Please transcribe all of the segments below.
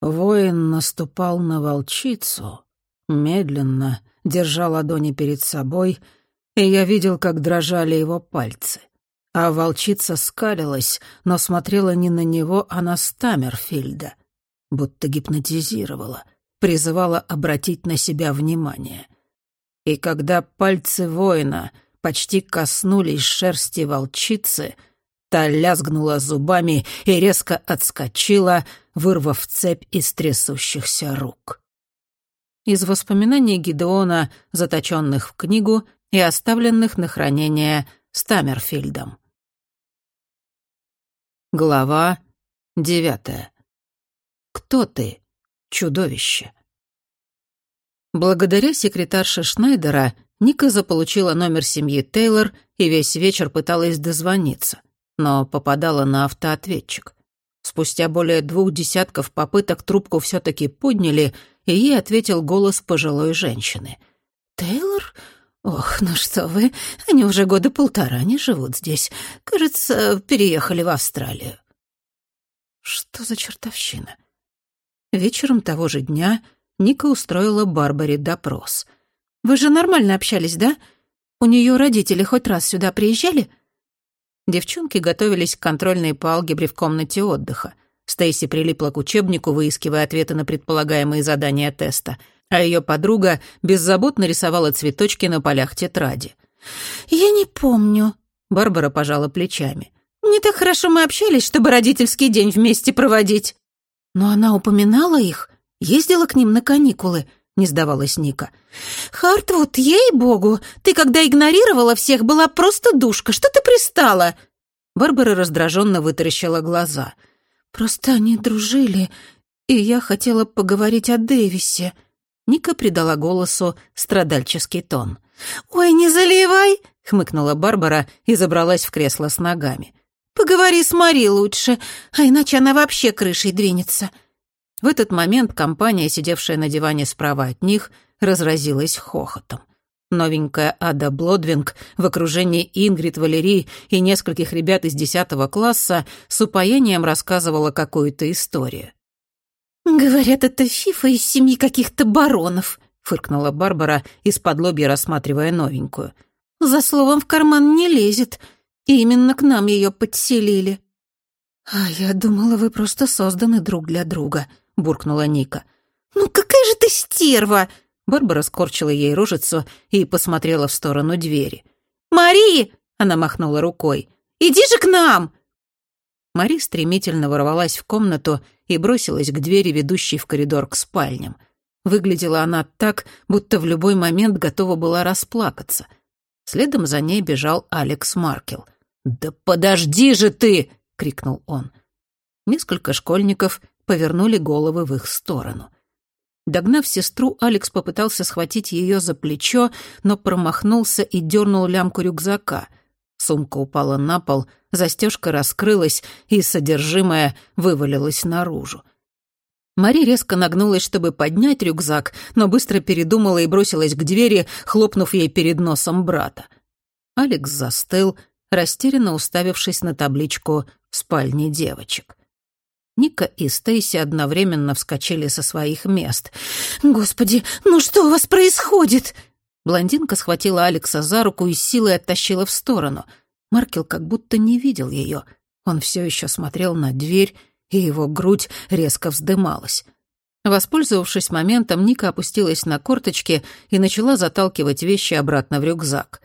Воин наступал на волчицу, медленно, держа ладони перед собой, и я видел, как дрожали его пальцы. А волчица скалилась, но смотрела не на него, а на Стаммерфильда, будто гипнотизировала, призывала обратить на себя внимание. И когда пальцы воина почти коснулись шерсти волчицы, та лязгнула зубами и резко отскочила, вырвав цепь из трясущихся рук. Из воспоминаний Гидеона, заточенных в книгу и оставленных на хранение Стаммерфильдом. Глава девятая. Кто ты, чудовище? Благодаря секретарше Шнайдера Ника заполучила номер семьи Тейлор и весь вечер пыталась дозвониться, но попадала на автоответчик. Спустя более двух десятков попыток трубку все-таки подняли, и ей ответил голос пожилой женщины. «Тейлор? Ох, ну что вы, они уже года полтора не живут здесь. Кажется, переехали в Австралию». Что за чертовщина? Вечером того же дня Ника устроила Барбаре допрос. «Вы же нормально общались, да? У нее родители хоть раз сюда приезжали?» Девчонки готовились к контрольной по алгебре в комнате отдыха. Стейси прилипла к учебнику, выискивая ответы на предполагаемые задания теста, а ее подруга беззаботно рисовала цветочки на полях тетради. «Я не помню», — Барбара пожала плечами. «Не так хорошо мы общались, чтобы родительский день вместе проводить». «Но она упоминала их, ездила к ним на каникулы», — не сдавалась Ника. «Хартвуд, ей-богу, ты, когда игнорировала всех, была просто душка. Что ты пристала?» Барбара раздраженно вытаращила глаза. «Просто они дружили, и я хотела поговорить о Дэвисе». Ника придала голосу страдальческий тон. «Ой, не заливай!» — хмыкнула Барбара и забралась в кресло с ногами. «Поговори с Мари лучше, а иначе она вообще крышей двинется». В этот момент компания, сидевшая на диване справа от них, разразилась хохотом. Новенькая Ада Блодвинг в окружении Ингрид, Валерии и нескольких ребят из десятого класса с упоением рассказывала какую-то историю. «Говорят, это Фифа из семьи каких-то баронов», — фыркнула Барбара, из-под лобья рассматривая новенькую. «За словом в карман не лезет, и именно к нам ее подселили». «А я думала, вы просто созданы друг для друга», — буркнула Ника. «Ну какая же ты стерва!» Барбара скорчила ей рожицу и посмотрела в сторону двери. «Мари!» — она махнула рукой. «Иди же к нам!» Мари стремительно ворвалась в комнату и бросилась к двери, ведущей в коридор к спальням. Выглядела она так, будто в любой момент готова была расплакаться. Следом за ней бежал Алекс Маркел. «Да подожди же ты!» — крикнул он. Несколько школьников повернули головы в их сторону — Догнав сестру, Алекс попытался схватить ее за плечо, но промахнулся и дернул лямку рюкзака. Сумка упала на пол, застежка раскрылась, и содержимое вывалилось наружу. Мари резко нагнулась, чтобы поднять рюкзак, но быстро передумала и бросилась к двери, хлопнув ей перед носом брата. Алекс застыл, растерянно уставившись на табличку в спальне девочек. Ника и Стейси одновременно вскочили со своих мест. «Господи, ну что у вас происходит?» Блондинка схватила Алекса за руку и силой оттащила в сторону. Маркел как будто не видел ее. Он все еще смотрел на дверь, и его грудь резко вздымалась. Воспользовавшись моментом, Ника опустилась на корточки и начала заталкивать вещи обратно в рюкзак.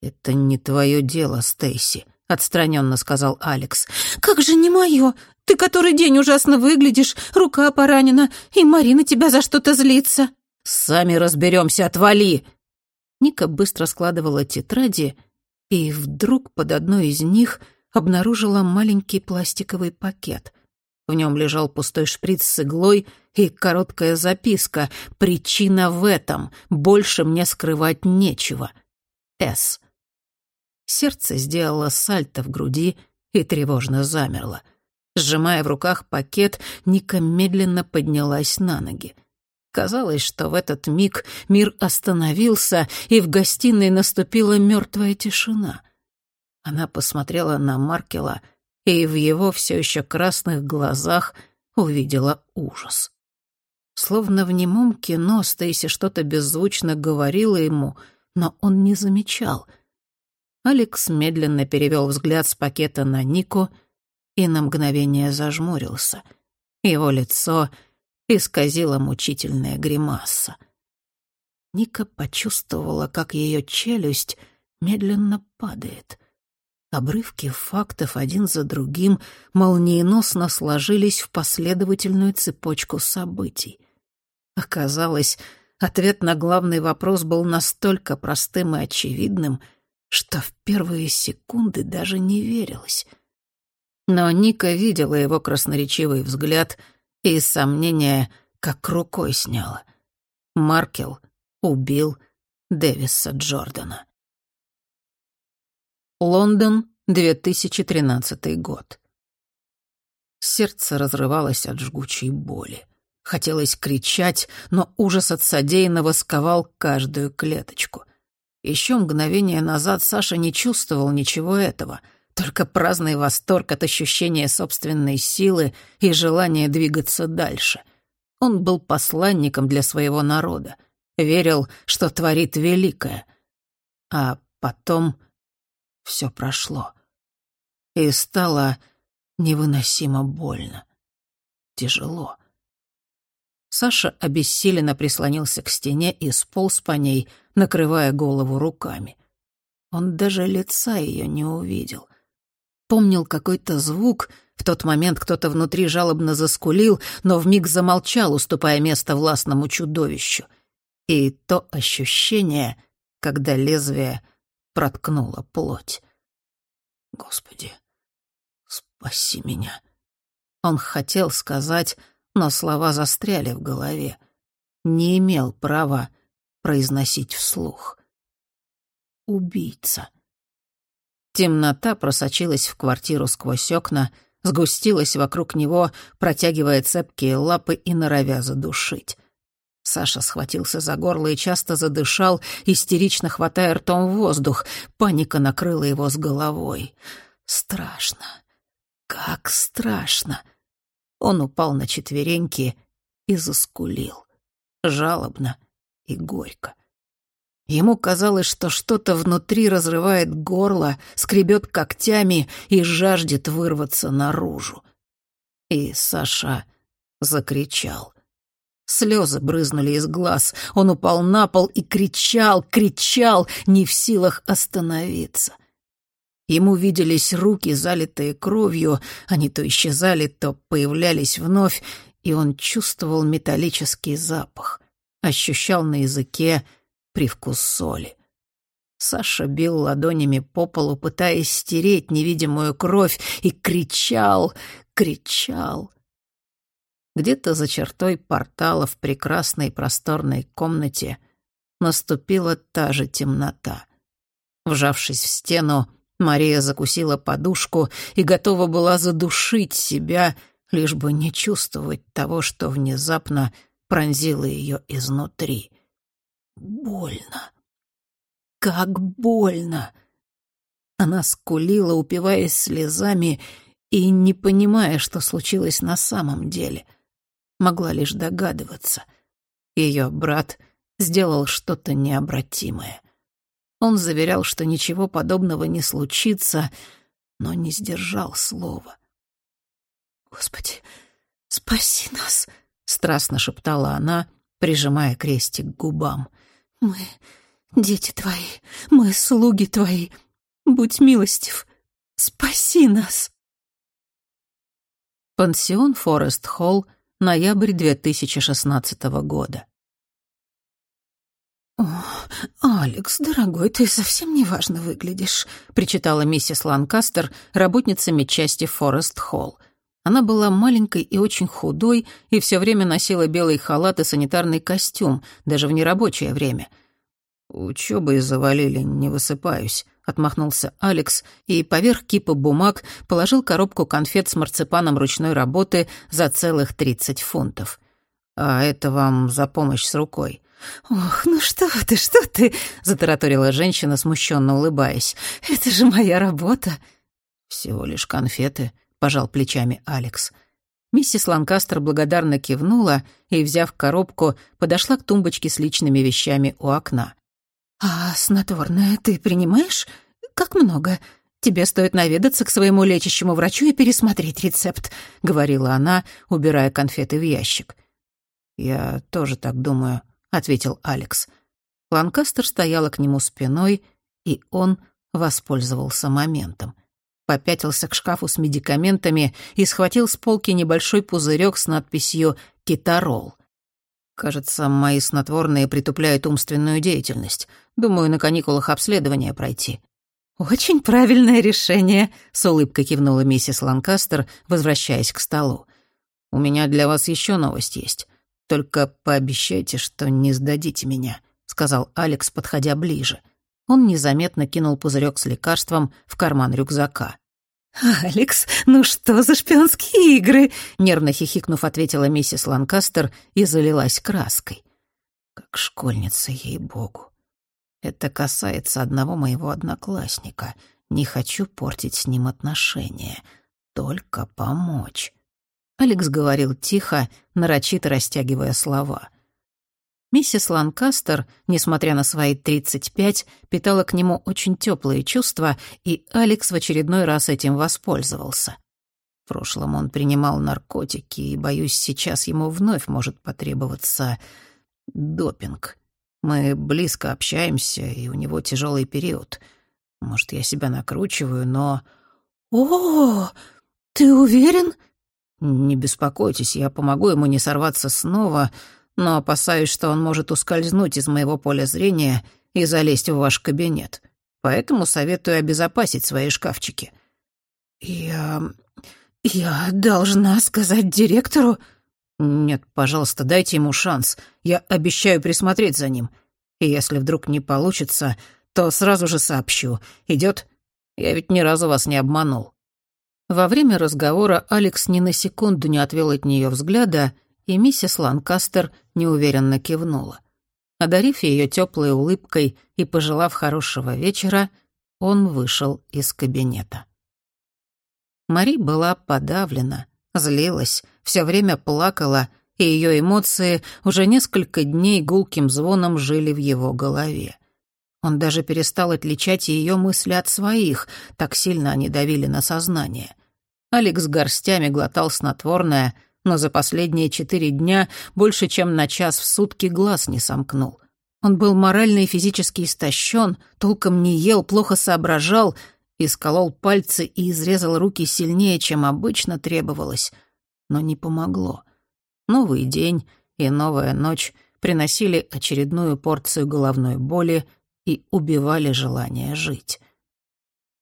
«Это не твое дело, Стейси», — отстраненно сказал Алекс. «Как же не мое? Ты который день ужасно выглядишь, рука поранена, и Марина тебя за что-то злится». «Сами разберемся, отвали!» Ника быстро складывала тетради, и вдруг под одной из них обнаружила маленький пластиковый пакет. В нем лежал пустой шприц с иглой и короткая записка «Причина в этом. Больше мне скрывать нечего. С». Сердце сделало сальто в груди и тревожно замерло. Сжимая в руках пакет, Ника медленно поднялась на ноги. Казалось, что в этот миг мир остановился, и в гостиной наступила мертвая тишина. Она посмотрела на Маркела, и в его все еще красных глазах увидела ужас. Словно в немом кино Стейси что-то беззвучно говорила ему, но он не замечал. Алекс медленно перевел взгляд с пакета на Нику и на мгновение зажмурился. Его лицо исказила мучительная гримаса. Ника почувствовала, как ее челюсть медленно падает. Обрывки фактов один за другим молниеносно сложились в последовательную цепочку событий. Оказалось, ответ на главный вопрос был настолько простым и очевидным, что в первые секунды даже не верилось. Но Ника видела его красноречивый взгляд и сомнения как рукой сняла. Маркел убил Дэвиса Джордана. Лондон, 2013 год. Сердце разрывалось от жгучей боли. Хотелось кричать, но ужас от содеянного сковал каждую клеточку. Еще мгновение назад Саша не чувствовал ничего этого, только праздный восторг от ощущения собственной силы и желания двигаться дальше. Он был посланником для своего народа, верил, что творит великое. А потом все прошло. И стало невыносимо больно. Тяжело. Саша обессиленно прислонился к стене и сполз по ней, накрывая голову руками. Он даже лица ее не увидел. Помнил какой-то звук, в тот момент кто-то внутри жалобно заскулил, но вмиг замолчал, уступая место властному чудовищу. И то ощущение, когда лезвие проткнула плоть. Господи, спаси меня. Он хотел сказать, но слова застряли в голове. Не имел права произносить вслух. Убийца. Темнота просочилась в квартиру сквозь окна, сгустилась вокруг него, протягивая цепкие лапы и норовя задушить. Саша схватился за горло и часто задышал, истерично хватая ртом воздух. Паника накрыла его с головой. Страшно. Как страшно. Он упал на четвереньки и заскулил. Жалобно и горько. Ему казалось, что что-то внутри разрывает горло, скребет когтями и жаждет вырваться наружу. И Саша закричал. Слезы брызнули из глаз. Он упал на пол и кричал, кричал, не в силах остановиться. Ему виделись руки, залитые кровью, они то исчезали, то появлялись вновь, и он чувствовал металлический запах, ощущал на языке привкус соли. Саша бил ладонями по полу, пытаясь стереть невидимую кровь, и кричал, кричал. Где-то за чертой портала в прекрасной просторной комнате наступила та же темнота. Вжавшись в стену, Мария закусила подушку и готова была задушить себя, лишь бы не чувствовать того, что внезапно пронзило ее изнутри. Больно. Как больно! Она скулила, упиваясь слезами и не понимая, что случилось на самом деле — могла лишь догадываться. Ее брат сделал что-то необратимое. Он заверял, что ничего подобного не случится, но не сдержал слова. «Господи, спаси нас!» — страстно шептала она, прижимая крестик к губам. «Мы дети твои, мы слуги твои. Будь милостив, спаси нас!» Пансион Форест Холл ноябрь 2016 года. «О, Алекс, дорогой, ты совсем неважно выглядишь», — причитала миссис Ланкастер, работница медчасти Форест Холл. Она была маленькой и очень худой, и все время носила белый халат и санитарный костюм, даже в нерабочее время. «Учёбой завалили, не высыпаюсь», — отмахнулся Алекс и поверх кипа бумаг положил коробку конфет с марципаном ручной работы за целых тридцать фунтов. «А это вам за помощь с рукой». «Ох, ну что ты, что ты!» — затараторила женщина, смущенно улыбаясь. «Это же моя работа!» «Всего лишь конфеты», — пожал плечами Алекс. Миссис Ланкастер благодарно кивнула и, взяв коробку, подошла к тумбочке с личными вещами у окна. «А снотворное ты принимаешь? Как много? Тебе стоит наведаться к своему лечащему врачу и пересмотреть рецепт», — говорила она, убирая конфеты в ящик. «Я тоже так думаю», — ответил Алекс. Ланкастер стояла к нему спиной, и он воспользовался моментом попятился к шкафу с медикаментами и схватил с полки небольшой пузырек с надписью «Китарол». «Кажется, мои снотворные притупляют умственную деятельность. Думаю, на каникулах обследование пройти». «Очень правильное решение», — с улыбкой кивнула миссис Ланкастер, возвращаясь к столу. «У меня для вас еще новость есть. Только пообещайте, что не сдадите меня», — сказал Алекс, подходя ближе. Он незаметно кинул пузырек с лекарством в карман рюкзака. «Алекс, ну что за шпионские игры?» — нервно хихикнув, ответила миссис Ланкастер и залилась краской. «Как школьница, ей-богу. Это касается одного моего одноклассника. Не хочу портить с ним отношения. Только помочь». Алекс говорил тихо, нарочито растягивая слова — Миссис Ланкастер, несмотря на свои 35, питала к нему очень теплые чувства, и Алекс в очередной раз этим воспользовался. В прошлом он принимал наркотики, и, боюсь, сейчас ему вновь может потребоваться допинг. Мы близко общаемся, и у него тяжелый период. Может, я себя накручиваю, но... «О, ты уверен?» «Не беспокойтесь, я помогу ему не сорваться снова», но опасаюсь, что он может ускользнуть из моего поля зрения и залезть в ваш кабинет. Поэтому советую обезопасить свои шкафчики». «Я... я должна сказать директору?» «Нет, пожалуйста, дайте ему шанс. Я обещаю присмотреть за ним. И если вдруг не получится, то сразу же сообщу. Идет? Я ведь ни разу вас не обманул». Во время разговора Алекс ни на секунду не отвел от нее взгляда и миссис Ланкастер неуверенно кивнула. Одарив ее теплой улыбкой и пожелав хорошего вечера, он вышел из кабинета. Мари была подавлена, злилась, все время плакала, и ее эмоции уже несколько дней гулким звоном жили в его голове. Он даже перестал отличать ее мысли от своих, так сильно они давили на сознание. Алекс горстями глотал снотворное — но за последние четыре дня больше чем на час в сутки глаз не сомкнул. Он был морально и физически истощен, толком не ел, плохо соображал, исколол пальцы и изрезал руки сильнее, чем обычно требовалось. Но не помогло. Новый день и новая ночь приносили очередную порцию головной боли и убивали желание жить.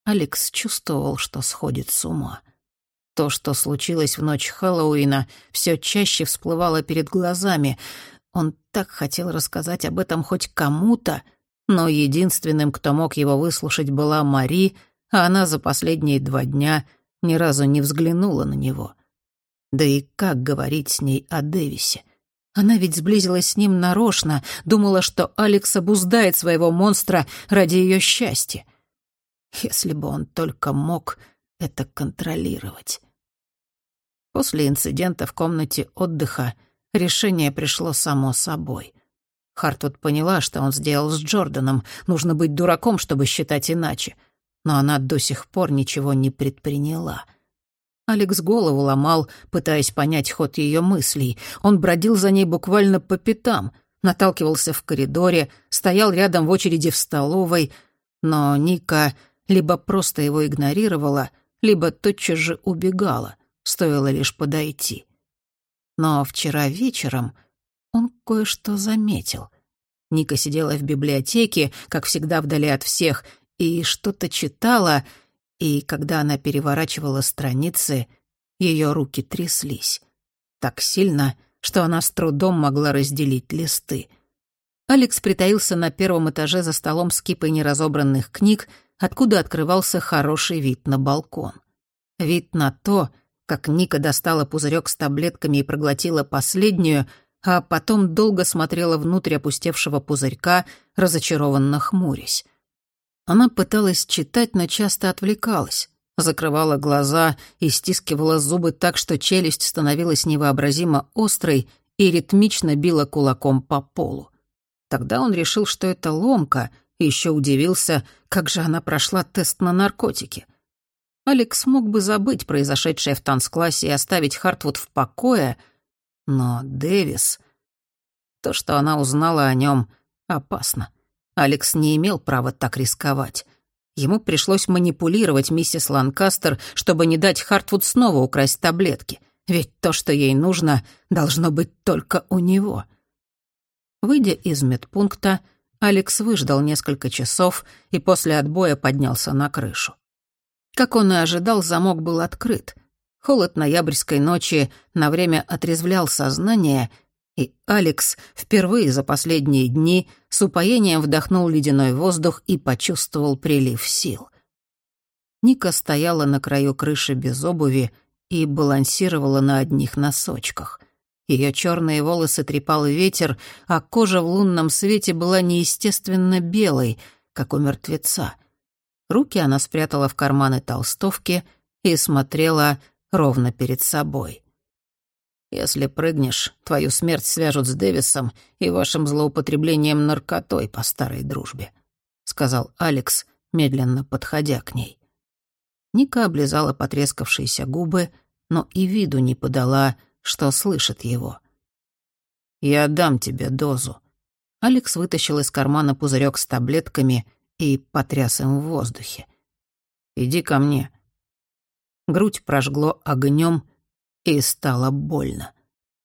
Алекс чувствовал, что сходит с ума — то, что случилось в ночь Хэллоуина, все чаще всплывало перед глазами. Он так хотел рассказать об этом хоть кому-то, но единственным, кто мог его выслушать, была Мари, а она за последние два дня ни разу не взглянула на него. Да и как говорить с ней о Дэвисе? Она ведь сблизилась с ним нарочно, думала, что Алекс обуздает своего монстра ради ее счастья. Если бы он только мог это контролировать. После инцидента в комнате отдыха решение пришло само собой. Хартвуд поняла, что он сделал с Джорданом. Нужно быть дураком, чтобы считать иначе. Но она до сих пор ничего не предприняла. Алекс голову ломал, пытаясь понять ход ее мыслей. Он бродил за ней буквально по пятам, наталкивался в коридоре, стоял рядом в очереди в столовой. Но Ника либо просто его игнорировала, либо тотчас же убегала стоило лишь подойти. Но вчера вечером он кое-что заметил. Ника сидела в библиотеке, как всегда вдали от всех, и что-то читала, и когда она переворачивала страницы, ее руки тряслись. Так сильно, что она с трудом могла разделить листы. Алекс притаился на первом этаже за столом с кипой неразобранных книг, откуда открывался хороший вид на балкон. Вид на то, как Ника достала пузырек с таблетками и проглотила последнюю, а потом долго смотрела внутрь опустевшего пузырька, разочарованно хмурясь. Она пыталась читать, но часто отвлекалась. закрывала глаза и стискивала зубы так, что челюсть становилась невообразимо острой и ритмично била кулаком по полу. Тогда он решил, что это ломка, и еще удивился, как же она прошла тест на наркотики. Алекс мог бы забыть произошедшее в танцклассе и оставить Хартвуд в покое, но Дэвис... То, что она узнала о нем, опасно. Алекс не имел права так рисковать. Ему пришлось манипулировать миссис Ланкастер, чтобы не дать Хартвуд снова украсть таблетки. Ведь то, что ей нужно, должно быть только у него. Выйдя из медпункта, Алекс выждал несколько часов и после отбоя поднялся на крышу. Как он и ожидал, замок был открыт. Холод ноябрьской ночи на время отрезвлял сознание, и Алекс впервые за последние дни с упоением вдохнул ледяной воздух и почувствовал прилив сил. Ника стояла на краю крыши без обуви и балансировала на одних носочках. Ее черные волосы трепал ветер, а кожа в лунном свете была неестественно белой, как у мертвеца. Руки она спрятала в карманы толстовки и смотрела ровно перед собой. «Если прыгнешь, твою смерть свяжут с Дэвисом и вашим злоупотреблением наркотой по старой дружбе», — сказал Алекс, медленно подходя к ней. Ника облизала потрескавшиеся губы, но и виду не подала, что слышит его. «Я дам тебе дозу». Алекс вытащил из кармана пузырек с таблетками и потряс им в воздухе. «Иди ко мне». Грудь прожгло огнем, и стало больно.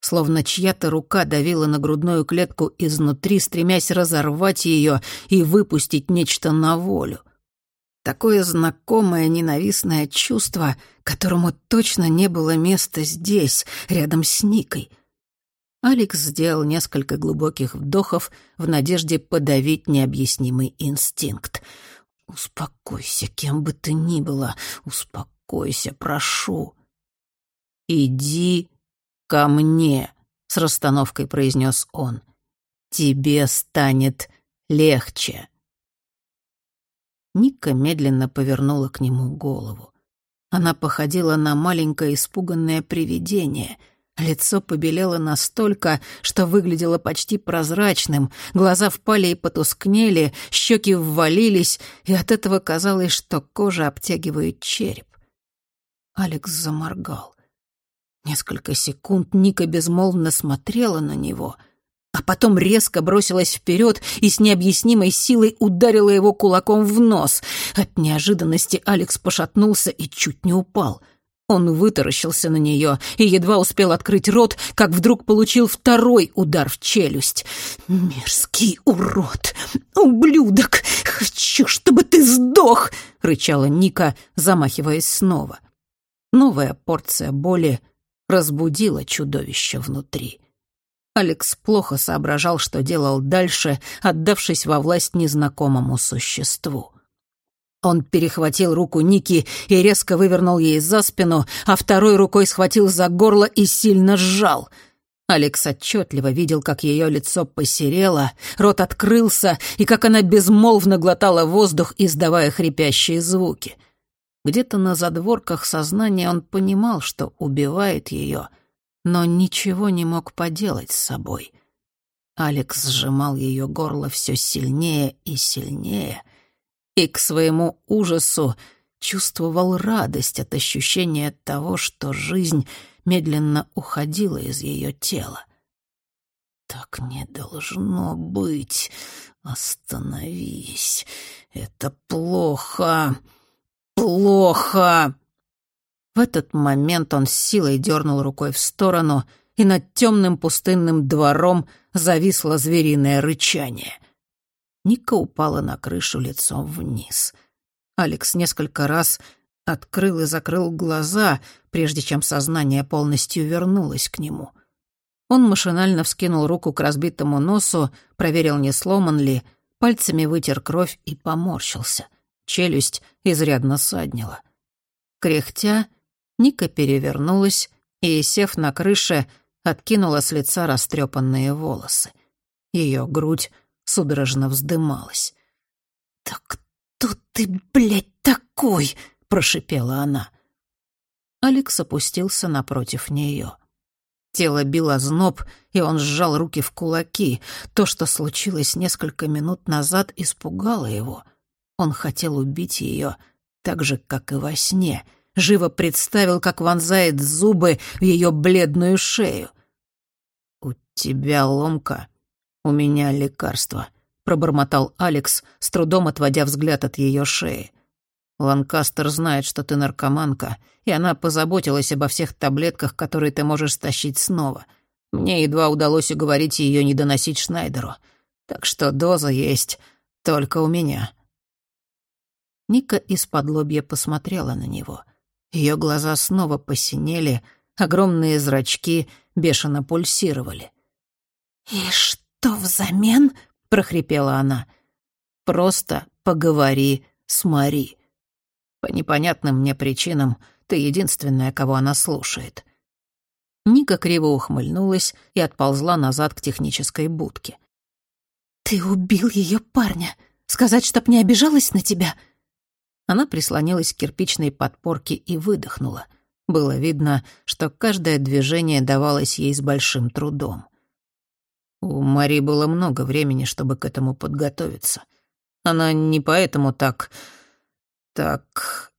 Словно чья-то рука давила на грудную клетку изнутри, стремясь разорвать ее и выпустить нечто на волю. Такое знакомое ненавистное чувство, которому точно не было места здесь, рядом с Никой. Алекс сделал несколько глубоких вдохов в надежде подавить необъяснимый инстинкт. «Успокойся, кем бы ты ни была, успокойся, прошу». «Иди ко мне», — с расстановкой произнес он. «Тебе станет легче». Ника медленно повернула к нему голову. Она походила на маленькое испуганное привидение. Лицо побелело настолько, что выглядело почти прозрачным, глаза впали и потускнели, щеки ввалились, и от этого казалось, что кожа обтягивает череп. Алекс заморгал. Несколько секунд Ника безмолвно смотрела на него, а потом резко бросилась вперед и с необъяснимой силой ударила его кулаком в нос. От неожиданности Алекс пошатнулся и чуть не упал. Он вытаращился на нее и едва успел открыть рот, как вдруг получил второй удар в челюсть. «Мерзкий урод! Ублюдок! Хочу, чтобы ты сдох!» — рычала Ника, замахиваясь снова. Новая порция боли — разбудило чудовище внутри. Алекс плохо соображал, что делал дальше, отдавшись во власть незнакомому существу. Он перехватил руку Ники и резко вывернул ей за спину, а второй рукой схватил за горло и сильно сжал. Алекс отчетливо видел, как ее лицо посерело, рот открылся и как она безмолвно глотала воздух, издавая хрипящие звуки. Где-то на задворках сознания он понимал, что убивает ее, но ничего не мог поделать с собой. Алекс сжимал ее горло все сильнее и сильнее, и к своему ужасу чувствовал радость от ощущения того, что жизнь медленно уходила из ее тела. «Так не должно быть. Остановись. Это плохо плохо!» В этот момент он с силой дернул рукой в сторону, и над темным пустынным двором зависло звериное рычание. Ника упала на крышу лицом вниз. Алекс несколько раз открыл и закрыл глаза, прежде чем сознание полностью вернулось к нему. Он машинально вскинул руку к разбитому носу, проверил, не сломан ли, пальцами вытер кровь и поморщился. Челюсть изрядно саднила. Кряхтя, Ника перевернулась и, сев на крыше, откинула с лица растрепанные волосы. Ее грудь судорожно вздымалась. «Так кто ты, блядь, такой?» — прошипела она. Алекс опустился напротив нее. Тело било зноб, и он сжал руки в кулаки. То, что случилось несколько минут назад, испугало его. Он хотел убить ее так же, как и во сне. Живо представил, как вонзает зубы в ее бледную шею. «У тебя ломка, у меня лекарство», — пробормотал Алекс, с трудом отводя взгляд от ее шеи. Ланкастер знает, что ты наркоманка, и она позаботилась обо всех таблетках, которые ты можешь стащить снова. Мне едва удалось уговорить ее не доносить Шнайдеру. Так что доза есть только у меня». Ника из-под лобья посмотрела на него. Ее глаза снова посинели, огромные зрачки бешено пульсировали. «И что взамен?» — прохрипела она. «Просто поговори с Мари. По непонятным мне причинам ты единственная, кого она слушает». Ника криво ухмыльнулась и отползла назад к технической будке. «Ты убил ее парня. Сказать, чтоб не обижалась на тебя?» Она прислонилась к кирпичной подпорке и выдохнула. Было видно, что каждое движение давалось ей с большим трудом. У Мари было много времени, чтобы к этому подготовиться. Она не поэтому так «Так...»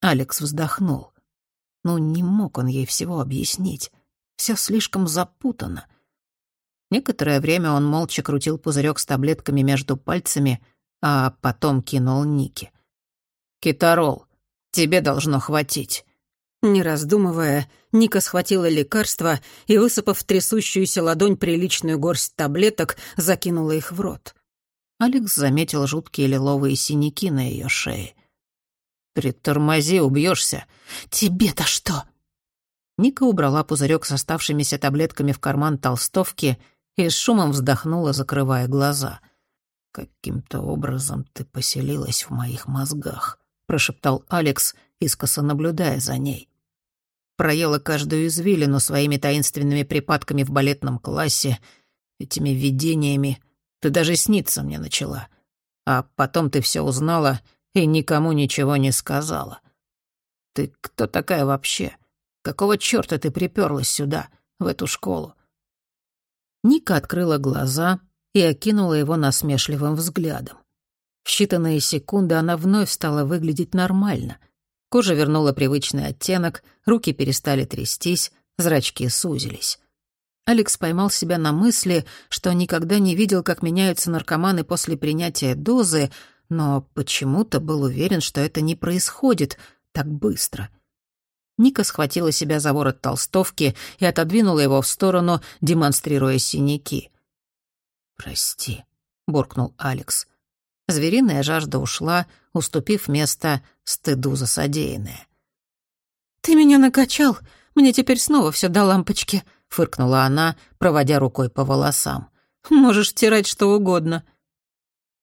Алекс вздохнул. Ну, не мог он ей всего объяснить. Все слишком запутано. Некоторое время он молча крутил пузырек с таблетками между пальцами, а потом кинул Нике. «Китарол, тебе должно хватить». Не раздумывая, Ника схватила лекарство и, высыпав в трясущуюся ладонь приличную горсть таблеток, закинула их в рот. Алекс заметил жуткие лиловые синяки на ее шее. «Притормози, убьешься. «Тебе-то что?» Ника убрала пузырек с оставшимися таблетками в карман толстовки и с шумом вздохнула, закрывая глаза. «Каким-то образом ты поселилась в моих мозгах», — прошептал Алекс, искоса наблюдая за ней. Проела каждую извилину своими таинственными припадками в балетном классе, этими видениями. Ты даже сниться мне начала. А потом ты все узнала и никому ничего не сказала. Ты кто такая вообще? Какого чёрта ты приперлась сюда, в эту школу?» Ника открыла глаза и окинула его насмешливым взглядом. В считанные секунды она вновь стала выглядеть нормально. Кожа вернула привычный оттенок, руки перестали трястись, зрачки сузились. Алекс поймал себя на мысли, что никогда не видел, как меняются наркоманы после принятия дозы, но почему-то был уверен, что это не происходит так быстро. Ника схватила себя за ворот толстовки и отодвинула его в сторону, демонстрируя синяки. «Прости», — буркнул Алекс. Звериная жажда ушла, уступив место стыду за содеянное. «Ты меня накачал, мне теперь снова все до лампочки», — фыркнула она, проводя рукой по волосам. «Можешь стирать что угодно».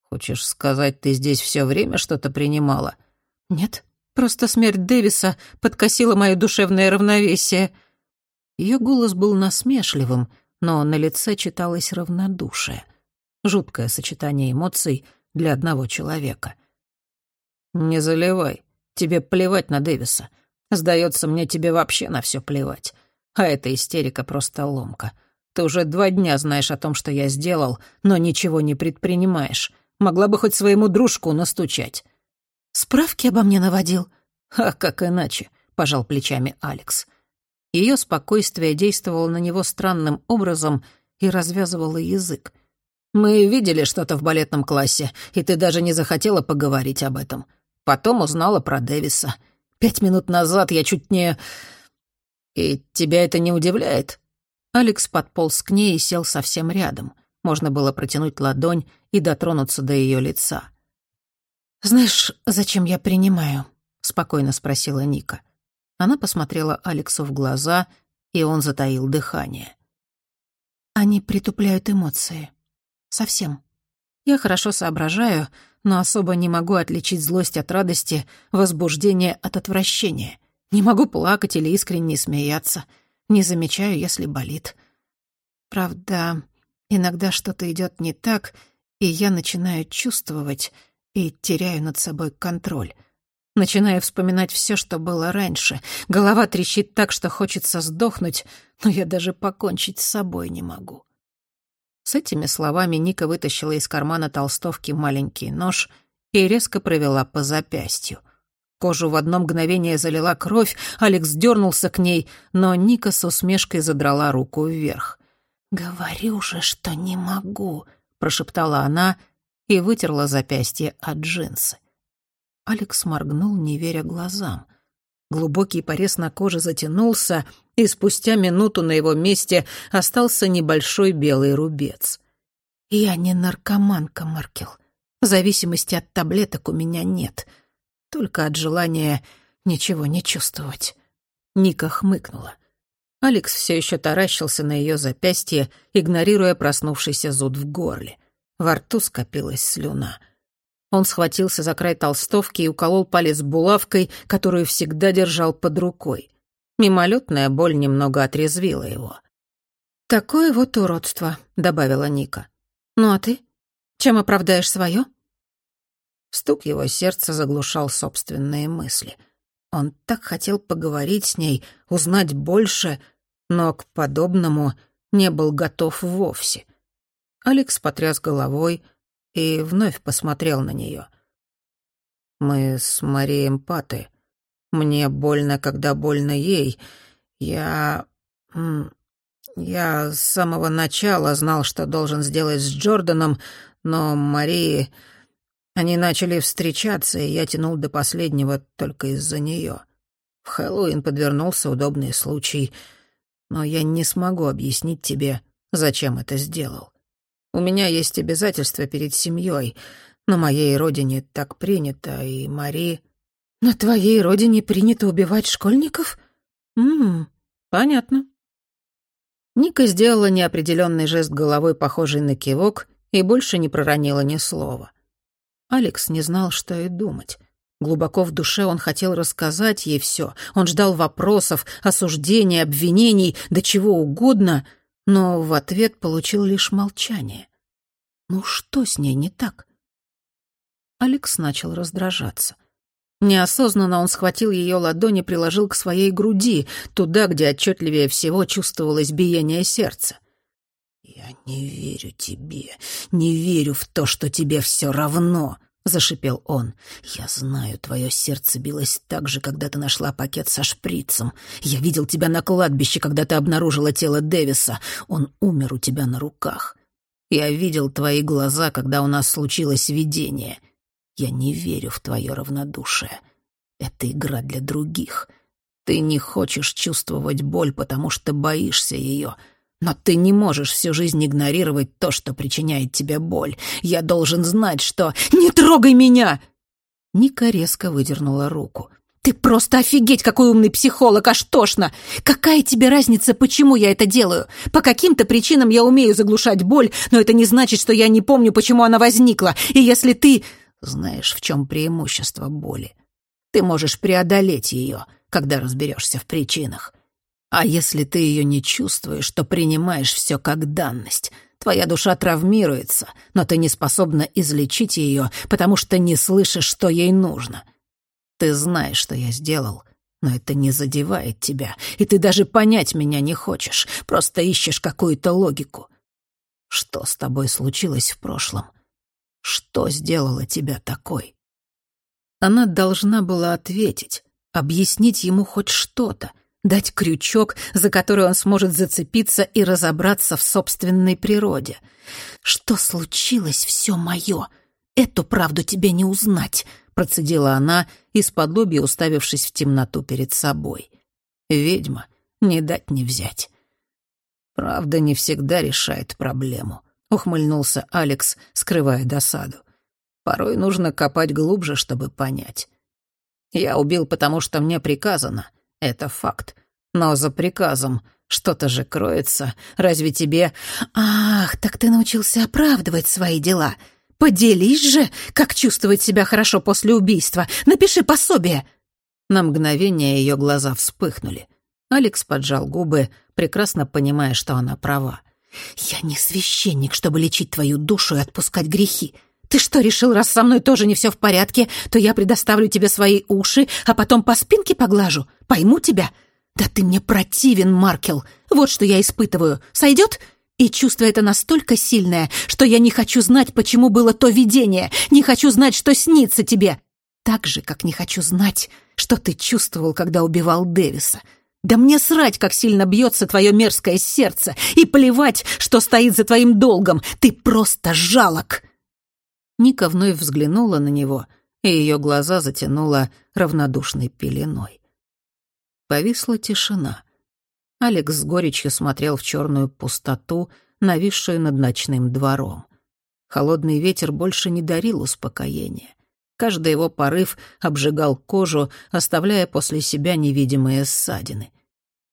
«Хочешь сказать, ты здесь все время что-то принимала?» «Нет, просто смерть Дэвиса подкосила мое душевное равновесие». Ее голос был насмешливым, но на лице читалось равнодушие. Жуткое сочетание эмоций для одного человека. «Не заливай. Тебе плевать на Дэвиса. Сдается мне, тебе вообще на все плевать. А эта истерика просто ломка. Ты уже два дня знаешь о том, что я сделал, но ничего не предпринимаешь. Могла бы хоть своему дружку настучать». «Справки обо мне наводил?» «А как иначе?» — пожал плечами Алекс. Ее спокойствие действовало на него странным образом и развязывало язык. «Мы видели что-то в балетном классе, и ты даже не захотела поговорить об этом. Потом узнала про Дэвиса. Пять минут назад я чуть не... И тебя это не удивляет?» Алекс подполз к ней и сел совсем рядом. Можно было протянуть ладонь и дотронуться до ее лица. «Знаешь, зачем я принимаю?» — спокойно спросила Ника. Она посмотрела Алексу в глаза, и он затаил дыхание. «Они притупляют эмоции. Совсем. Я хорошо соображаю, но особо не могу отличить злость от радости, возбуждение от отвращения. Не могу плакать или искренне смеяться. Не замечаю, если болит. Правда, иногда что-то идет не так, и я начинаю чувствовать и теряю над собой контроль. Начинаю вспоминать все, что было раньше. Голова трещит так, что хочется сдохнуть, но я даже покончить с собой не могу. С этими словами Ника вытащила из кармана толстовки маленький нож и резко провела по запястью. Кожу в одно мгновение залила кровь, Алекс дернулся к ней, но Ника с усмешкой задрала руку вверх. «Говорю же, что не могу», — прошептала она и вытерла запястье от джинсы. Алекс моргнул, не веря глазам. Глубокий порез на коже затянулся, и спустя минуту на его месте остался небольшой белый рубец. «Я не наркоманка, Маркел. Зависимости от таблеток у меня нет. Только от желания ничего не чувствовать». Ника хмыкнула. Алекс все еще таращился на ее запястье, игнорируя проснувшийся зуд в горле. Во рту скопилась слюна. Он схватился за край толстовки и уколол палец булавкой, которую всегда держал под рукой. Мимолетная боль немного отрезвила его. «Такое вот уродство», — добавила Ника. «Ну а ты? Чем оправдаешь свое?» Стук его сердца заглушал собственные мысли. Он так хотел поговорить с ней, узнать больше, но к подобному не был готов вовсе. Алекс потряс головой, и вновь посмотрел на нее. «Мы с Марией эмпаты. Мне больно, когда больно ей. Я... Я с самого начала знал, что должен сделать с Джорданом, но Марии... Они начали встречаться, и я тянул до последнего только из-за нее. В Хэллоуин подвернулся удобный случай, но я не смогу объяснить тебе, зачем это сделал. У меня есть обязательства перед семьей. На моей родине так принято, и Мари... На твоей родине принято убивать школьников? Ммм, понятно. Ника сделала неопределенный жест головой, похожий на кивок, и больше не проронила ни слова. Алекс не знал, что и думать. Глубоко в душе он хотел рассказать ей все. Он ждал вопросов, осуждений, обвинений, да чего угодно — но в ответ получил лишь молчание. Ну что с ней не так? Алекс начал раздражаться. Неосознанно он схватил ее ладони и приложил к своей груди, туда, где отчетливее всего чувствовалось биение сердца. «Я не верю тебе, не верю в то, что тебе все равно», — зашипел он. «Я знаю, твое сердце билось так же, когда ты нашла пакет со шприцем. Я видел тебя на кладбище, когда ты обнаружила тело Дэвиса. Он умер у тебя на руках. Я видел твои глаза, когда у нас случилось видение. Я не верю в твое равнодушие. Это игра для других. Ты не хочешь чувствовать боль, потому что боишься ее». Но ты не можешь всю жизнь игнорировать то, что причиняет тебе боль. Я должен знать, что... Не трогай меня!» Ника резко выдернула руку. «Ты просто офигеть, какой умный психолог, аж тошно! Какая тебе разница, почему я это делаю? По каким-то причинам я умею заглушать боль, но это не значит, что я не помню, почему она возникла. И если ты... Знаешь, в чем преимущество боли? Ты можешь преодолеть ее, когда разберешься в причинах. А если ты ее не чувствуешь, то принимаешь все как данность. Твоя душа травмируется, но ты не способна излечить ее, потому что не слышишь, что ей нужно. Ты знаешь, что я сделал, но это не задевает тебя, и ты даже понять меня не хочешь, просто ищешь какую-то логику. Что с тобой случилось в прошлом? Что сделало тебя такой? Она должна была ответить, объяснить ему хоть что-то, дать крючок, за который он сможет зацепиться и разобраться в собственной природе. «Что случилось, все мое? Эту правду тебе не узнать», — процедила она, из-под уставившись в темноту перед собой. «Ведьма, не дать не взять». «Правда не всегда решает проблему», — ухмыльнулся Алекс, скрывая досаду. «Порой нужно копать глубже, чтобы понять. Я убил, потому что мне приказано, это факт. Но за приказом что-то же кроется. Разве тебе... Ах, так ты научился оправдывать свои дела. Поделись же, как чувствовать себя хорошо после убийства. Напиши пособие. На мгновение ее глаза вспыхнули. Алекс поджал губы, прекрасно понимая, что она права. «Я не священник, чтобы лечить твою душу и отпускать грехи. Ты что, решил, раз со мной тоже не все в порядке, то я предоставлю тебе свои уши, а потом по спинке поглажу? Пойму тебя? Да ты мне противен, Маркел. Вот что я испытываю. Сойдет? И чувство это настолько сильное, что я не хочу знать, почему было то видение, не хочу знать, что снится тебе. Так же, как не хочу знать, что ты чувствовал, когда убивал Дэвиса. Да мне срать, как сильно бьется твое мерзкое сердце, и плевать, что стоит за твоим долгом. Ты просто жалок. Ника вновь взглянула на него, и ее глаза затянула равнодушной пеленой. Повисла тишина. Алекс с горечью смотрел в черную пустоту, нависшую над ночным двором. Холодный ветер больше не дарил успокоения. Каждый его порыв обжигал кожу, оставляя после себя невидимые ссадины.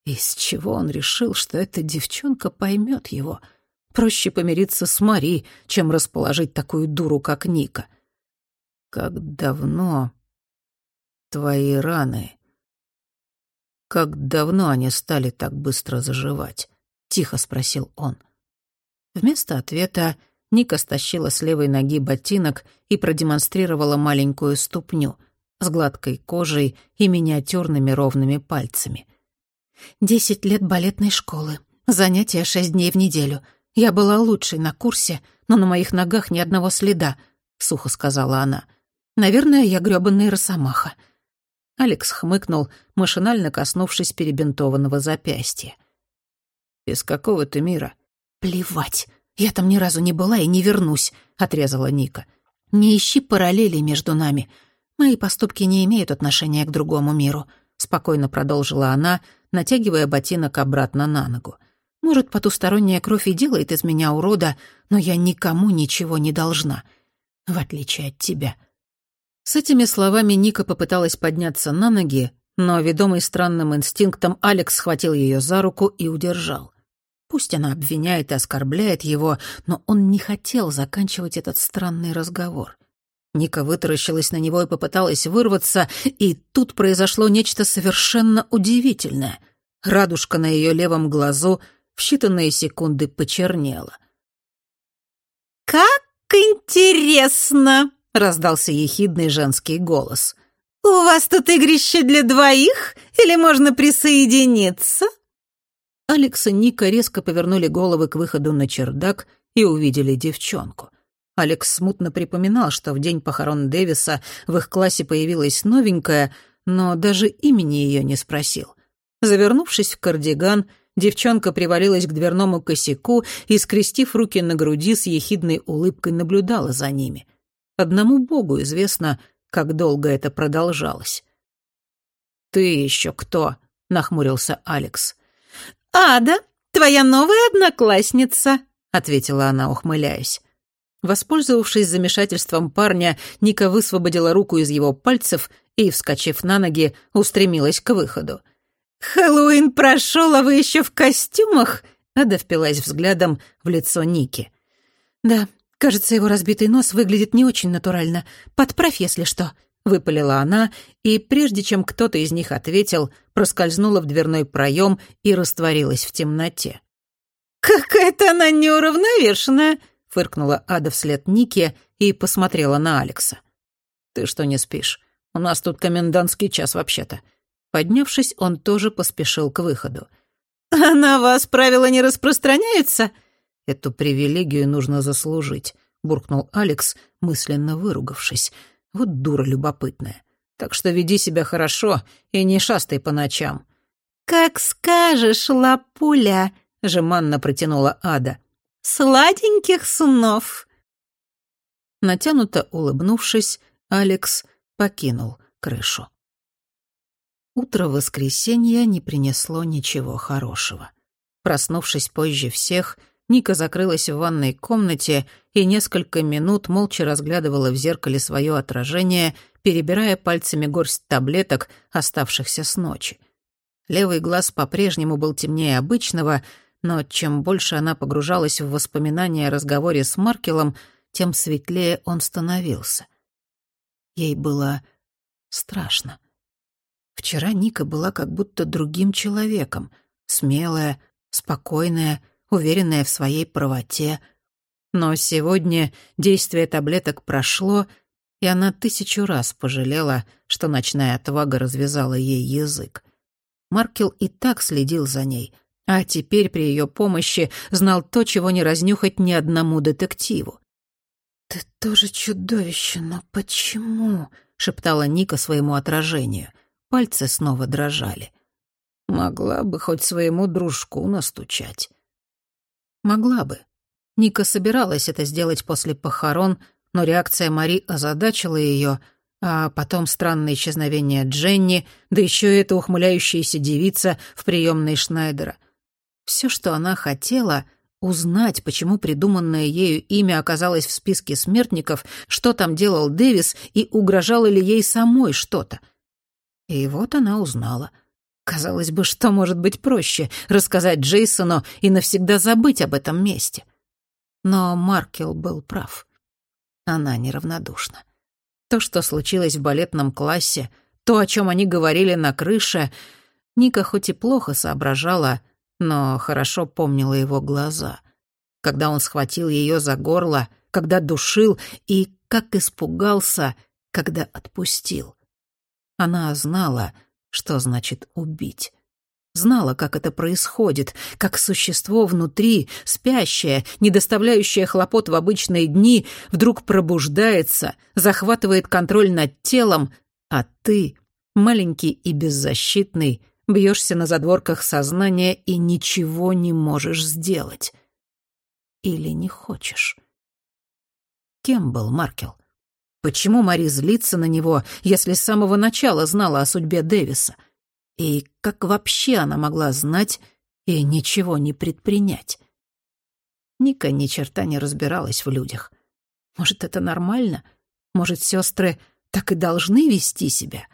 Из чего он решил, что эта девчонка поймет его — Проще помириться с Мари, чем расположить такую дуру, как Ника. Как давно твои раны... Как давно они стали так быстро заживать? Тихо спросил он. Вместо ответа Ника стащила с левой ноги ботинок и продемонстрировала маленькую ступню с гладкой кожей и миниатюрными ровными пальцами. «Десять лет балетной школы. Занятия шесть дней в неделю. «Я была лучшей на курсе, но на моих ногах ни одного следа», — сухо сказала она. «Наверное, я грёбаный росомаха». Алекс хмыкнул, машинально коснувшись перебинтованного запястья. «Из какого ты мира?» «Плевать. Я там ни разу не была и не вернусь», — отрезала Ника. «Не ищи параллелей между нами. Мои поступки не имеют отношения к другому миру», — спокойно продолжила она, натягивая ботинок обратно на ногу. Может, потусторонняя кровь и делает из меня урода, но я никому ничего не должна, в отличие от тебя». С этими словами Ника попыталась подняться на ноги, но, ведомый странным инстинктом, Алекс схватил ее за руку и удержал. Пусть она обвиняет и оскорбляет его, но он не хотел заканчивать этот странный разговор. Ника вытаращилась на него и попыталась вырваться, и тут произошло нечто совершенно удивительное. Радужка на ее левом глазу — в считанные секунды почернела. «Как интересно!» — раздался ехидный женский голос. «У вас тут игрище для двоих? Или можно присоединиться?» Алекс и Ника резко повернули головы к выходу на чердак и увидели девчонку. Алекс смутно припоминал, что в день похорон Дэвиса в их классе появилась новенькая, но даже имени ее не спросил. Завернувшись в кардиган, Девчонка привалилась к дверному косяку и, скрестив руки на груди, с ехидной улыбкой наблюдала за ними. Одному богу известно, как долго это продолжалось. «Ты еще кто?» — нахмурился Алекс. «Ада, твоя новая одноклассница», — ответила она, ухмыляясь. Воспользовавшись замешательством парня, Ника высвободила руку из его пальцев и, вскочив на ноги, устремилась к выходу. «Хэллоуин прошел, а вы еще в костюмах?» Ада впилась взглядом в лицо Ники. «Да, кажется, его разбитый нос выглядит не очень натурально. Подправь, если что», — выпалила она, и прежде чем кто-то из них ответил, проскользнула в дверной проем и растворилась в темноте. «Какая-то она неуравновешенная», — фыркнула Ада вслед Нике и посмотрела на Алекса. «Ты что не спишь? У нас тут комендантский час вообще-то. Поднявшись, он тоже поспешил к выходу. «А на вас правила не распространяются?» «Эту привилегию нужно заслужить», — буркнул Алекс, мысленно выругавшись. «Вот дура любопытная. Так что веди себя хорошо и не шастай по ночам». «Как скажешь, лапуля», — жеманно протянула Ада. «Сладеньких снов». Натянуто улыбнувшись, Алекс покинул крышу. Утро воскресенья не принесло ничего хорошего. Проснувшись позже всех, Ника закрылась в ванной комнате и несколько минут молча разглядывала в зеркале свое отражение, перебирая пальцами горсть таблеток, оставшихся с ночи. Левый глаз по-прежнему был темнее обычного, но чем больше она погружалась в воспоминания о разговоре с Маркелом, тем светлее он становился. Ей было страшно. Вчера Ника была как будто другим человеком, смелая, спокойная, уверенная в своей правоте. Но сегодня действие таблеток прошло, и она тысячу раз пожалела, что ночная отвага развязала ей язык. Маркел и так следил за ней, а теперь при ее помощи знал то, чего не разнюхать ни одному детективу. «Ты тоже чудовище, но почему?» — шептала Ника своему отражению. Пальцы снова дрожали. «Могла бы хоть своему дружку настучать». Могла бы. Ника собиралась это сделать после похорон, но реакция Мари озадачила ее, а потом странное исчезновение Дженни, да еще и эта ухмыляющаяся девица в приемной Шнайдера. Все, что она хотела — узнать, почему придуманное ею имя оказалось в списке смертников, что там делал Дэвис и угрожало ли ей самой что-то. И вот она узнала — Казалось бы, что может быть проще — рассказать Джейсону и навсегда забыть об этом месте. Но Маркел был прав. Она неравнодушна. То, что случилось в балетном классе, то, о чем они говорили на крыше, Ника хоть и плохо соображала, но хорошо помнила его глаза. Когда он схватил ее за горло, когда душил и как испугался, когда отпустил. Она знала — что значит убить. Знала, как это происходит, как существо внутри, спящее, не доставляющее хлопот в обычные дни, вдруг пробуждается, захватывает контроль над телом, а ты, маленький и беззащитный, бьешься на задворках сознания и ничего не можешь сделать. Или не хочешь. Кем был Маркел? Почему Мари злится на него, если с самого начала знала о судьбе Дэвиса? И как вообще она могла знать и ничего не предпринять? Ника ни черта не разбиралась в людях. Может, это нормально? Может, сестры так и должны вести себя?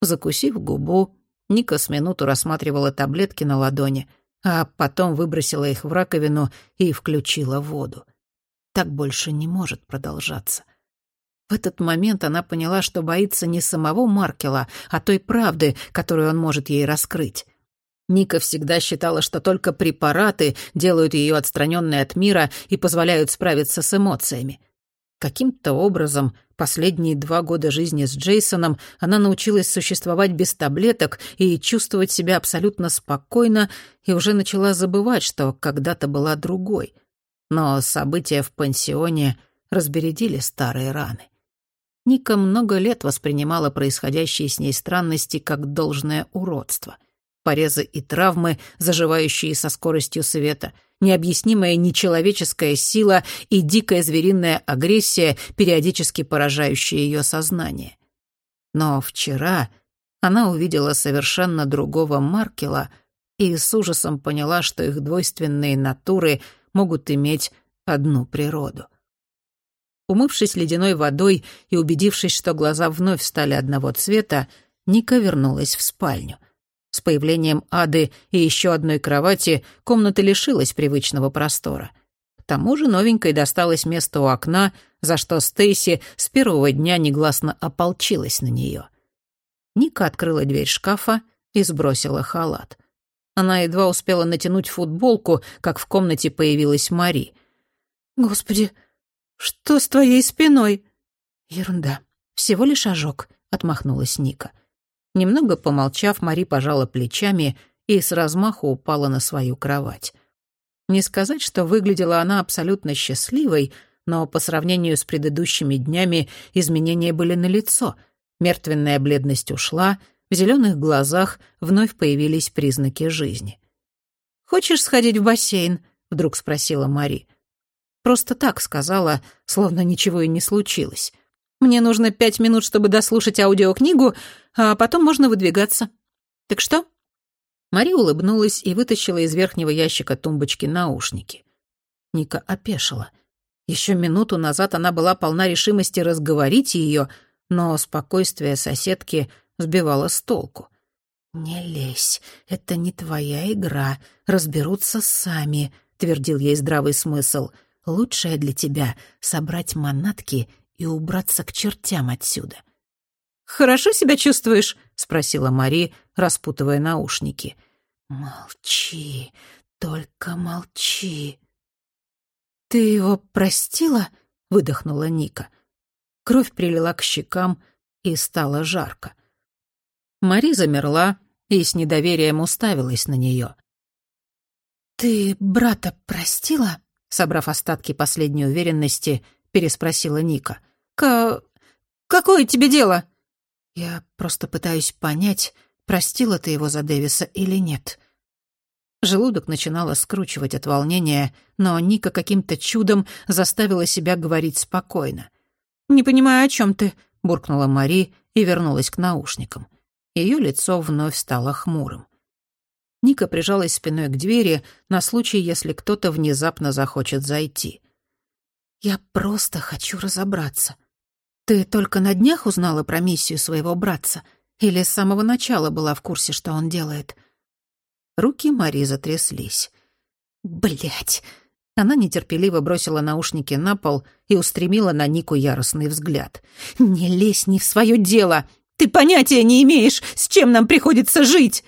Закусив губу, Ника с минуту рассматривала таблетки на ладони, а потом выбросила их в раковину и включила воду. Так больше не может продолжаться. — в этот момент она поняла, что боится не самого Маркела, а той правды, которую он может ей раскрыть. Ника всегда считала, что только препараты делают ее отстраненной от мира и позволяют справиться с эмоциями. Каким-то образом последние два года жизни с Джейсоном она научилась существовать без таблеток и чувствовать себя абсолютно спокойно и уже начала забывать, что когда-то была другой. Но события в пансионе разбередили старые раны. Ника много лет воспринимала происходящие с ней странности как должное уродство. Порезы и травмы, заживающие со скоростью света, необъяснимая нечеловеческая сила и дикая звериная агрессия, периодически поражающая ее сознание. Но вчера она увидела совершенно другого Маркела и с ужасом поняла, что их двойственные натуры могут иметь одну природу — Умывшись ледяной водой и убедившись, что глаза вновь стали одного цвета, Ника вернулась в спальню. С появлением Ады и еще одной кровати комната лишилась привычного простора. К тому же новенькой досталось место у окна, за что Стейси с первого дня негласно ополчилась на нее. Ника открыла дверь шкафа и сбросила халат. Она едва успела натянуть футболку, как в комнате появилась Мари. «Господи, «Что с твоей спиной?» «Ерунда. Всего лишь ожог», — отмахнулась Ника. Немного помолчав, Мари пожала плечами и с размаху упала на свою кровать. Не сказать, что выглядела она абсолютно счастливой, но по сравнению с предыдущими днями изменения были налицо. Мертвенная бледность ушла, в зеленых глазах вновь появились признаки жизни. «Хочешь сходить в бассейн?» — вдруг спросила Мари. Просто так сказала, словно ничего и не случилось. Мне нужно пять минут, чтобы дослушать аудиокнигу, а потом можно выдвигаться. Так что?» Мари улыбнулась и вытащила из верхнего ящика тумбочки наушники. Ника опешила. Еще минуту назад она была полна решимости разговорить ее, но спокойствие соседки сбивало с толку. «Не лезь, это не твоя игра, разберутся сами», — твердил ей здравый смысл — Лучшее для тебя — собрать манатки и убраться к чертям отсюда». «Хорошо себя чувствуешь?» — спросила Мари, распутывая наушники. «Молчи, только молчи». «Ты его простила?» — выдохнула Ника. Кровь прилила к щекам и стало жарко. Мари замерла и с недоверием уставилась на нее. «Ты брата простила?» — собрав остатки последней уверенности, переспросила Ника. «К... какое тебе дело?» «Я просто пытаюсь понять, простила ты его за Дэвиса или нет». Желудок начинало скручивать от волнения, но Ника каким-то чудом заставила себя говорить спокойно. «Не понимаю, о чем ты», — буркнула Мари и вернулась к наушникам. Ее лицо вновь стало хмурым. Ника прижалась спиной к двери на случай, если кто-то внезапно захочет зайти. «Я просто хочу разобраться. Ты только на днях узнала про миссию своего братца или с самого начала была в курсе, что он делает?» Руки Мари затряслись. Блять! Она нетерпеливо бросила наушники на пол и устремила на Нику яростный взгляд. «Не лезь не в свое дело! Ты понятия не имеешь, с чем нам приходится жить!»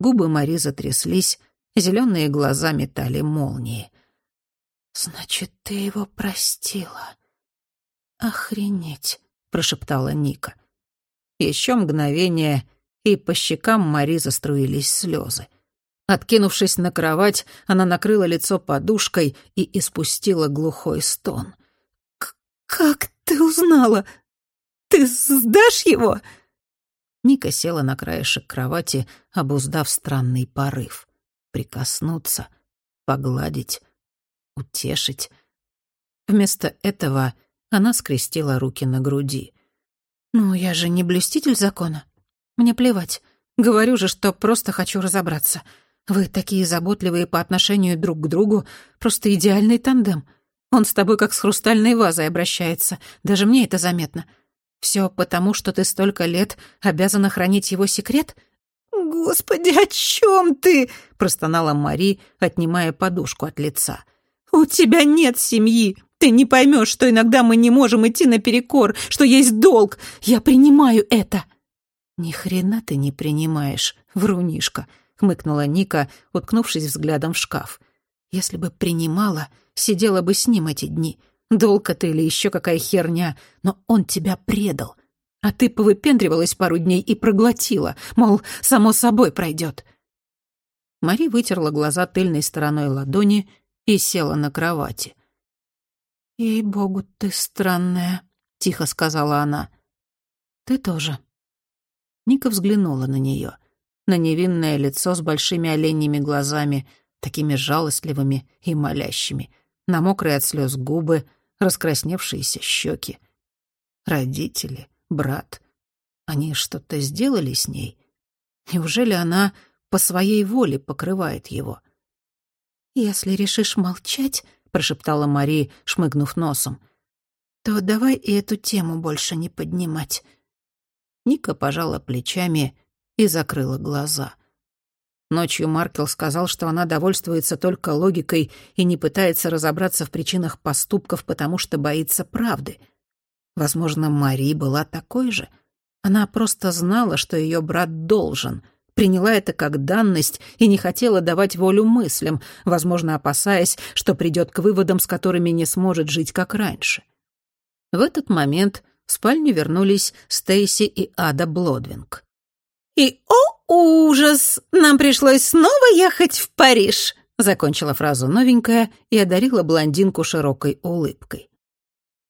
Губы Мари затряслись, зеленые глаза метали молнии. «Значит, ты его простила? Охренеть!» — прошептала Ника. Еще мгновение, и по щекам Мари заструились слезы. Откинувшись на кровать, она накрыла лицо подушкой и испустила глухой стон. «Как ты узнала? Ты сдашь его?» Ника села на краешек кровати, обуздав странный порыв. Прикоснуться, погладить, утешить. Вместо этого она скрестила руки на груди. «Ну, я же не блюститель закона. Мне плевать. Говорю же, что просто хочу разобраться. Вы такие заботливые по отношению друг к другу, просто идеальный тандем. Он с тобой как с хрустальной вазой обращается, даже мне это заметно. Все потому, что ты столько лет обязана хранить его секрет?» «Господи, о чем ты?» — простонала Мари, отнимая подушку от лица. «У тебя нет семьи. Ты не поймешь, что иногда мы не можем идти наперекор, что есть долг. Я принимаю это». «Ни хрена ты не принимаешь, врунишка», хмыкнула Ника, уткнувшись взглядом в шкаф. Если бы принимала, сидела бы с ним эти дни. Долг это или еще какая херня, но он тебя предал. А ты повыпендривалась пару дней и проглотила, мол, само собой пройдет. Мари вытерла глаза тыльной стороной ладони и села на кровати. «Ей-богу, ты странная», — тихо сказала она. «Ты тоже». Ника взглянула на нее на невинное лицо с большими оленьими глазами, такими жалостливыми и молящими, на мокрые от слез губы, раскрасневшиеся щеки. Родители, брат, они что-то сделали с ней? Неужели она по своей воле покрывает его? «Если решишь молчать», — прошептала Мари, шмыгнув носом, «то давай и эту тему больше не поднимать». Ника пожала плечами и закрыла глаза. Ночью Маркел сказал, что она довольствуется только логикой и не пытается разобраться в причинах поступков, потому что боится правды. Возможно, Мари была такой же. Она просто знала, что ее брат должен, приняла это как данность и не хотела давать волю мыслям, возможно, опасаясь, что придет к выводам, с которыми не сможет жить как раньше. В этот момент в спальню вернулись Стейси и Ада Блодвинг. И, о ужас, нам пришлось снова ехать в Париж!» Закончила фразу новенькая и одарила блондинку широкой улыбкой.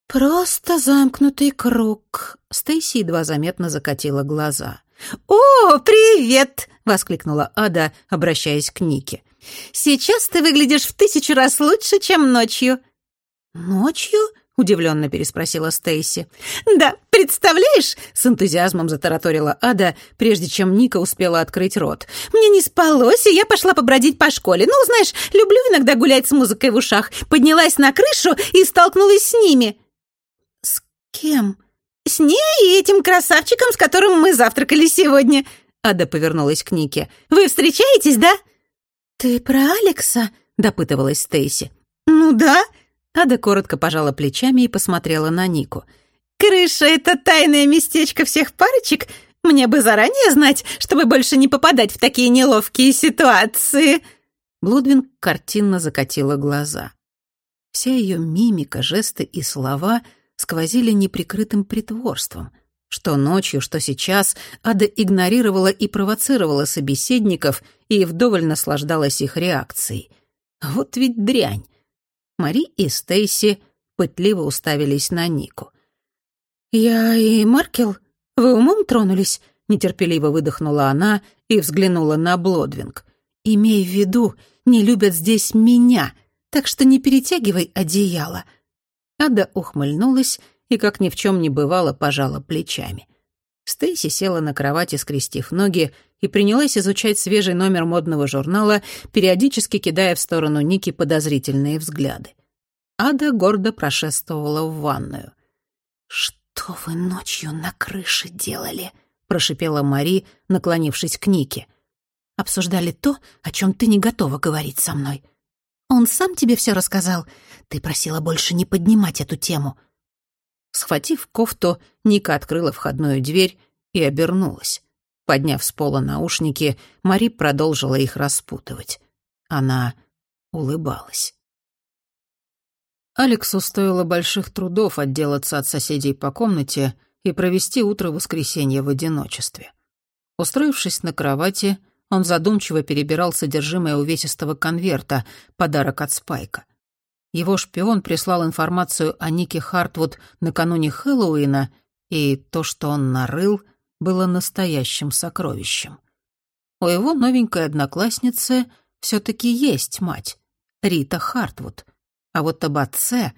«Просто замкнутый круг», — Стейси едва заметно закатила глаза. «О, привет!» — воскликнула Ада, обращаясь к Нике. «Сейчас ты выглядишь в тысячу раз лучше, чем ночью». «Ночью?» Удивленно переспросила Стейси. Да, представляешь? с энтузиазмом затараторила Ада, прежде чем Ника успела открыть рот. Мне не спалось, и я пошла побродить по школе. Ну, знаешь, люблю иногда гулять с музыкой в ушах. Поднялась на крышу и столкнулась с ними. С кем? С ней и этим красавчиком, с которым мы завтракали сегодня. Ада повернулась к Нике. Вы встречаетесь, да? Ты про Алекса? допытывалась Стейси. Ну да, Ада коротко пожала плечами и посмотрела на Нику. «Крыша — это тайное местечко всех парочек. Мне бы заранее знать, чтобы больше не попадать в такие неловкие ситуации». Блудвин картинно закатила глаза. Вся ее мимика, жесты и слова сквозили неприкрытым притворством. Что ночью, что сейчас Ада игнорировала и провоцировала собеседников и вдоволь наслаждалась их реакцией. Вот ведь дрянь. Мари и Стейси пытливо уставились на Нику. «Я и Маркел? Вы умом тронулись?» — нетерпеливо выдохнула она и взглянула на Блодвинг. «Имей в виду, не любят здесь меня, так что не перетягивай одеяло». Ада ухмыльнулась и, как ни в чем не бывало, пожала плечами. Стейси села на кровати, скрестив ноги, и принялась изучать свежий номер модного журнала, периодически кидая в сторону Ники подозрительные взгляды. Ада гордо прошествовала в ванную. «Что вы ночью на крыше делали?» — прошипела Мари, наклонившись к Нике. «Обсуждали то, о чем ты не готова говорить со мной. Он сам тебе все рассказал. Ты просила больше не поднимать эту тему». Схватив кофту, Ника открыла входную дверь и обернулась. Подняв с пола наушники, Мари продолжила их распутывать. Она улыбалась. Алексу стоило больших трудов отделаться от соседей по комнате и провести утро воскресенья в одиночестве. Устроившись на кровати, он задумчиво перебирал содержимое увесистого конверта, подарок от Спайка. Его шпион прислал информацию о Нике Хартвуд накануне Хэллоуина, и то, что он нарыл, было настоящим сокровищем. У его новенькой одноклассницы все таки есть мать, Рита Хартвуд — а вот об отце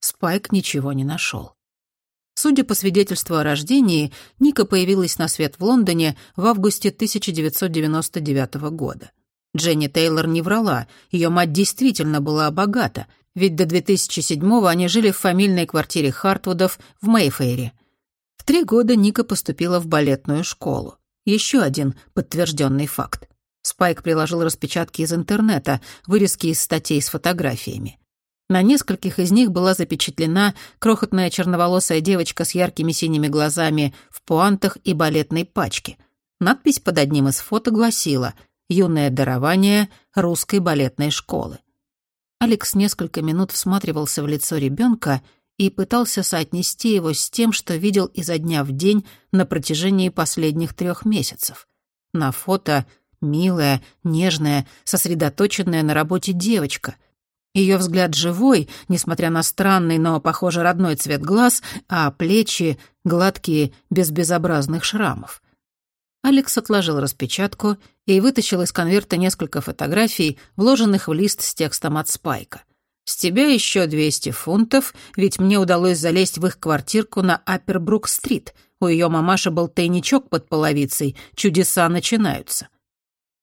Спайк ничего не нашел. Судя по свидетельству о рождении, Ника появилась на свет в Лондоне в августе 1999 года. Дженни Тейлор не врала, ее мать действительно была богата, ведь до 2007-го они жили в фамильной квартире Хартвудов в Мейфейре. В три года Ника поступила в балетную школу. Еще один подтвержденный факт. Спайк приложил распечатки из интернета, вырезки из статей с фотографиями. На нескольких из них была запечатлена крохотная черноволосая девочка с яркими синими глазами в пуантах и балетной пачке. Надпись под одним из фото гласила «Юное дарование русской балетной школы». Алекс несколько минут всматривался в лицо ребенка и пытался соотнести его с тем, что видел изо дня в день на протяжении последних трех месяцев. На фото милая, нежная, сосредоточенная на работе девочка — ее взгляд живой, несмотря на странный, но, похоже, родной цвет глаз, а плечи гладкие, без безобразных шрамов. Алекс отложил распечатку и вытащил из конверта несколько фотографий, вложенных в лист с текстом от Спайка. «С тебя еще 200 фунтов, ведь мне удалось залезть в их квартирку на Аппербрук-стрит. У ее мамаши был тайничок под половицей. Чудеса начинаются».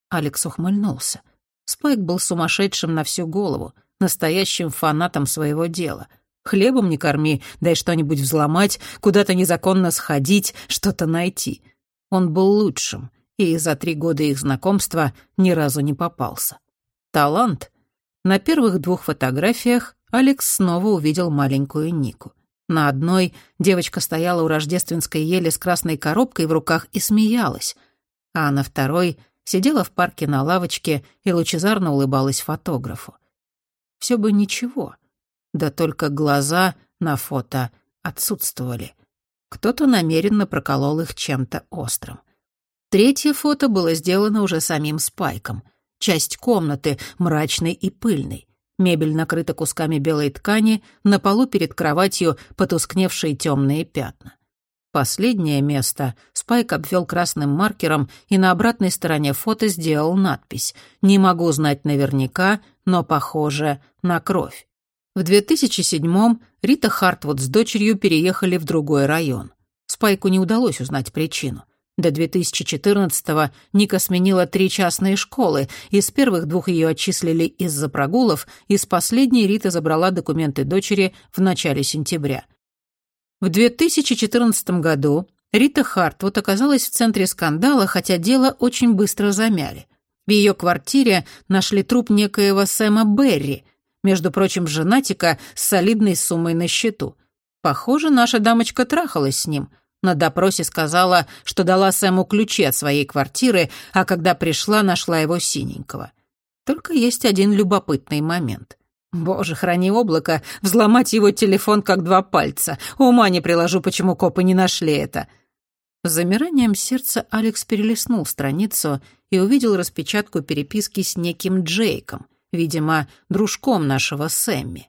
Алекс ухмыльнулся. Спайк был сумасшедшим на всю голову настоящим фанатом своего дела. Хлебом не корми, дай что-нибудь взломать, куда-то незаконно сходить, что-то найти. Он был лучшим, и за три года их знакомства ни разу не попался. Талант. На первых двух фотографиях Алекс снова увидел маленькую Нику. На одной девочка стояла у рождественской ели с красной коробкой в руках и смеялась, а на второй сидела в парке на лавочке и лучезарно улыбалась фотографу все бы ничего. Да только глаза на фото отсутствовали. Кто-то намеренно проколол их чем-то острым. Третье фото было сделано уже самим Спайком. Часть комнаты, мрачной и пыльной. Мебель накрыта кусками белой ткани, на полу перед кроватью потускневшие темные пятна. Последнее место Спайк обвел красным маркером и на обратной стороне фото сделал надпись «Не могу знать наверняка, но похоже на кровь». В 2007-м Рита Хартвуд с дочерью переехали в другой район. Спайку не удалось узнать причину. До 2014-го Ника сменила три частные школы, из первых двух ее отчислили из-за прогулов, из последней Рита забрала документы дочери в начале сентября. В 2014 году Рита Хартвуд оказалась в центре скандала, хотя дело очень быстро замяли. В ее квартире нашли труп некоего Сэма Берри, между прочим, женатика с солидной суммой на счету. Похоже, наша дамочка трахалась с ним. На допросе сказала, что дала Сэму ключи от своей квартиры, а когда пришла, нашла его синенького. Только есть один любопытный момент. Боже, храни облако, взломать его телефон как два пальца. Ума не приложу, почему копы не нашли это. С замиранием сердца Алекс перелистнул страницу и увидел распечатку переписки с неким Джейком, видимо, дружком нашего Сэмми.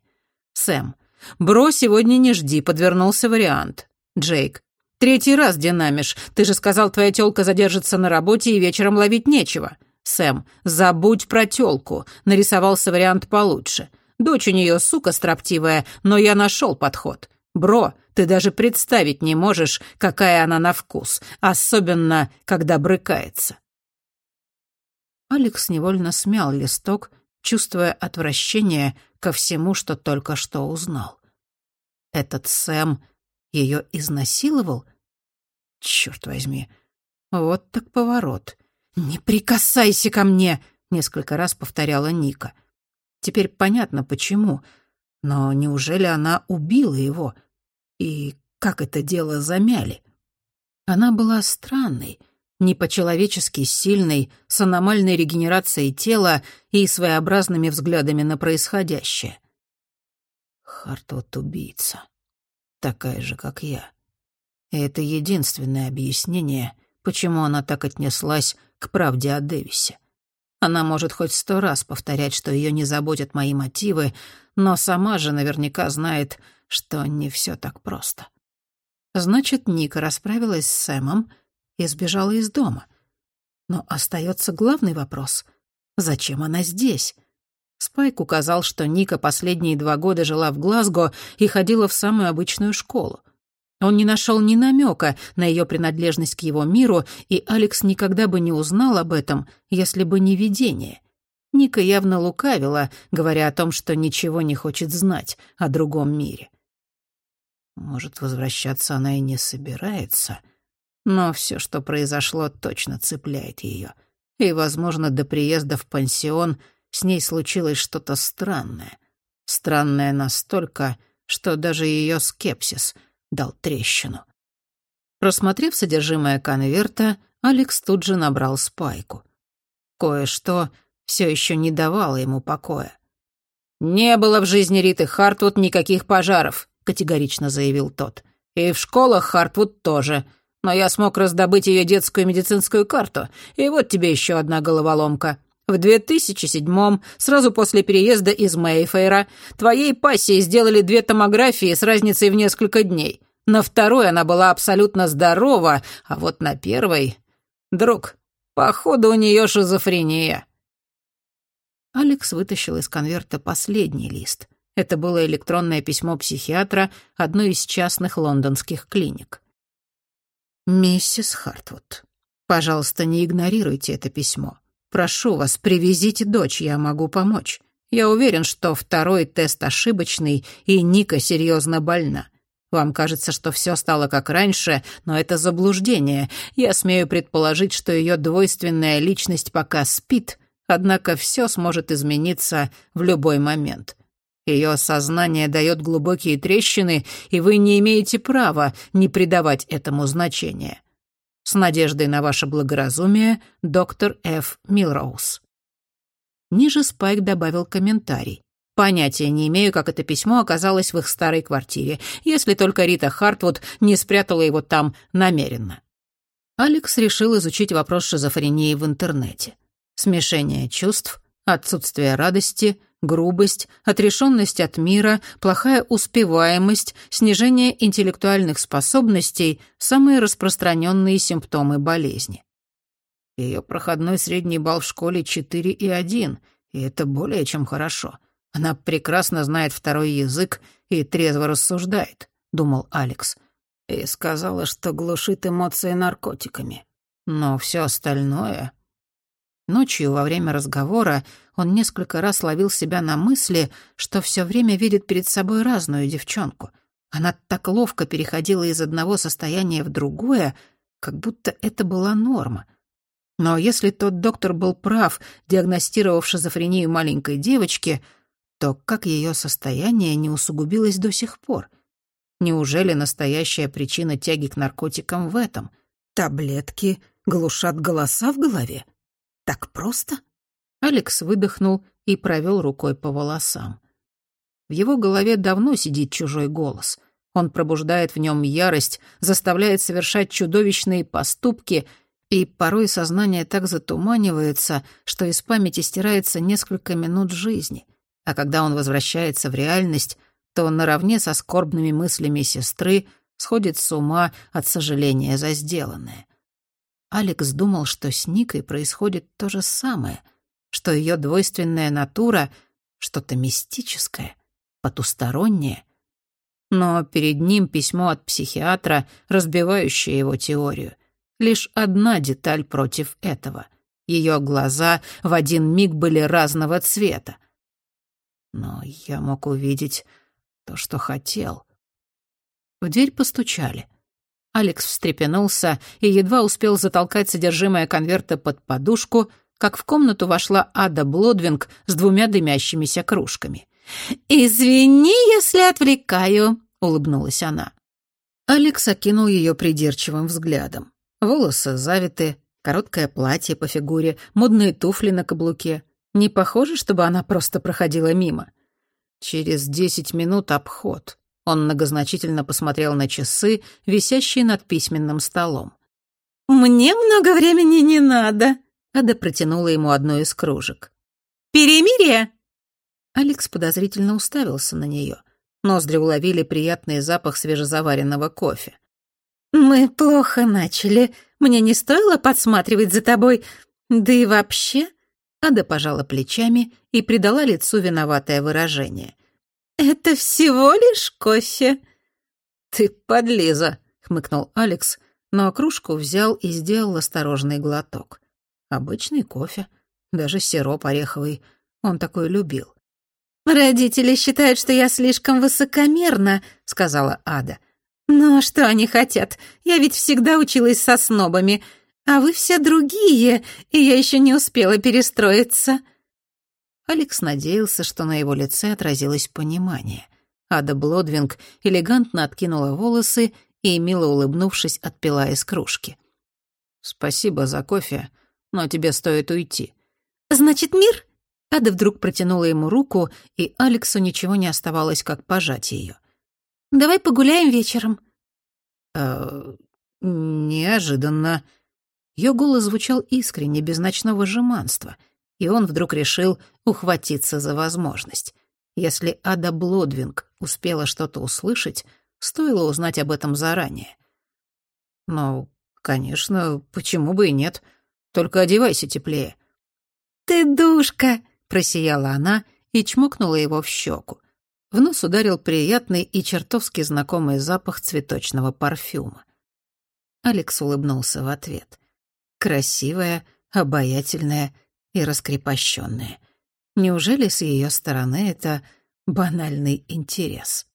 Сэм. «Бро, сегодня не жди, подвернулся вариант». Джейк. «Третий раз динамишь. Ты же сказал, твоя тёлка задержится на работе и вечером ловить нечего». Сэм. «Забудь про тёлку. Нарисовался вариант получше. Дочь у неё сука строптивая, но я нашёл подход. Бро, ты даже представить не можешь, какая она на вкус, особенно, когда брыкается». Алекс невольно смял листок, чувствуя отвращение ко всему, что только что узнал. Этот Сэм ее изнасиловал? Черт возьми, вот так поворот. «Не прикасайся ко мне!» — несколько раз повторяла Ника. Теперь понятно, почему. Но неужели она убила его? И как это дело замяли? Она была странной, не по-человечески сильной, с аномальной регенерацией тела и своеобразными взглядами на происходящее. Хартвуд убийца. Такая же, как я. И это единственное объяснение, почему она так отнеслась к правде о Дэвисе. Она может хоть сто раз повторять, что ее не заботят мои мотивы, но сама же наверняка знает, что не все так просто. Значит, Ника расправилась с Сэмом и сбежала из дома. Но остается главный вопрос — зачем она здесь? Спайк указал, что Ника последние два года жила в Глазго и ходила в самую обычную школу. Он не нашел ни намека на ее принадлежность к его миру, и Алекс никогда бы не узнал об этом, если бы не видение. Ника явно лукавила, говоря о том, что ничего не хочет знать о другом мире. Может, возвращаться она и не собирается — но все, что произошло, точно цепляет ее. И, возможно, до приезда в пансион с ней случилось что-то странное. Странное настолько, что даже ее скепсис дал трещину. Просмотрев содержимое конверта, Алекс тут же набрал спайку. Кое-что все еще не давало ему покоя. «Не было в жизни Риты Хартвуд никаких пожаров», — категорично заявил тот. «И в школах Хартвуд тоже но я смог раздобыть ее детскую медицинскую карту, и вот тебе еще одна головоломка. В 2007-м, сразу после переезда из Мейфейра, твоей пассии сделали две томографии с разницей в несколько дней. На второй она была абсолютно здорова, а вот на первой... Друг, походу у нее шизофрения. Алекс вытащил из конверта последний лист. Это было электронное письмо психиатра одной из частных лондонских клиник. «Миссис Хартвуд, пожалуйста, не игнорируйте это письмо. Прошу вас, привезите дочь, я могу помочь. Я уверен, что второй тест ошибочный, и Ника серьезно больна. Вам кажется, что все стало как раньше, но это заблуждение. Я смею предположить, что ее двойственная личность пока спит, однако все сможет измениться в любой момент. Ее сознание дает глубокие трещины, и вы не имеете права не придавать этому значения. С надеждой на ваше благоразумие, доктор Ф. Милроуз. Ниже Спайк добавил комментарий. Понятия не имею, как это письмо оказалось в их старой квартире, если только Рита Хартвуд не спрятала его там намеренно. Алекс решил изучить вопрос шизофрении в интернете. Смешение чувств, отсутствие радости — грубость, отрешенность от мира, плохая успеваемость, снижение интеллектуальных способностей – самые распространенные симптомы болезни. Ее проходной средний балл в школе 4,1, и это более чем хорошо. Она прекрасно знает второй язык и трезво рассуждает, думал Алекс. И сказала, что глушит эмоции наркотиками. Но все остальное Ночью во время разговора он несколько раз ловил себя на мысли, что все время видит перед собой разную девчонку. Она так ловко переходила из одного состояния в другое, как будто это была норма. Но если тот доктор был прав, диагностировав шизофрению маленькой девочки, то как ее состояние не усугубилось до сих пор? Неужели настоящая причина тяги к наркотикам в этом? Таблетки глушат голоса в голове? Так просто? Алекс выдохнул и провел рукой по волосам. В его голове давно сидит чужой голос. Он пробуждает в нем ярость, заставляет совершать чудовищные поступки, и порой сознание так затуманивается, что из памяти стирается несколько минут жизни. А когда он возвращается в реальность, то наравне со скорбными мыслями сестры сходит с ума от сожаления за сделанное. Алекс думал, что с Никой происходит то же самое, что ее двойственная натура — что-то мистическое, потустороннее. Но перед ним письмо от психиатра, разбивающее его теорию. Лишь одна деталь против этого. Ее глаза в один миг были разного цвета. Но я мог увидеть то, что хотел. В дверь постучали. Алекс встрепенулся и едва успел затолкать содержимое конверта под подушку, как в комнату вошла Ада Блодвинг с двумя дымящимися кружками. «Извини, если отвлекаю», — улыбнулась она. Алекс окинул ее придирчивым взглядом. Волосы завиты, короткое платье по фигуре, модные туфли на каблуке. Не похоже, чтобы она просто проходила мимо. Через десять минут обход. Он многозначительно посмотрел на часы, висящие над письменным столом. «Мне много времени не надо», — Ада протянула ему одну из кружек. «Перемирие?» Алекс подозрительно уставился на нее. Ноздри уловили приятный запах свежезаваренного кофе. «Мы плохо начали. Мне не стоило подсматривать за тобой. Да и вообще...» Ада пожала плечами и придала лицу виноватое выражение. «Это всего лишь кофе». «Ты подлиза», — хмыкнул Алекс, но кружку взял и сделал осторожный глоток. Обычный кофе, даже сироп ореховый. Он такой любил. «Родители считают, что я слишком высокомерна», — сказала Ада. «Но что они хотят? Я ведь всегда училась со снобами, а вы все другие, и я еще не успела перестроиться». Алекс надеялся, что на его лице отразилось понимание. Ада Блодвинг элегантно откинула волосы и, мило улыбнувшись, отпила из кружки. «Спасибо за кофе, но тебе стоит уйти». «Значит, мир?» Ада вдруг протянула ему руку, и Алексу ничего не оставалось, как пожать ее. «Давай погуляем вечером». «Э, неожиданно». Ее голос звучал искренне, без ночного жеманства, и он вдруг решил ухватиться за возможность. Если Ада Блодвинг успела что-то услышать, стоило узнать об этом заранее. «Ну, конечно, почему бы и нет. Только одевайся теплее». «Ты душка!» Просияла она и чмокнула его в щеку. В нос ударил приятный и чертовски знакомый запах цветочного парфюма. Алекс улыбнулся в ответ. Красивая, обаятельная и раскрепощенная. Неужели с ее стороны это банальный интерес?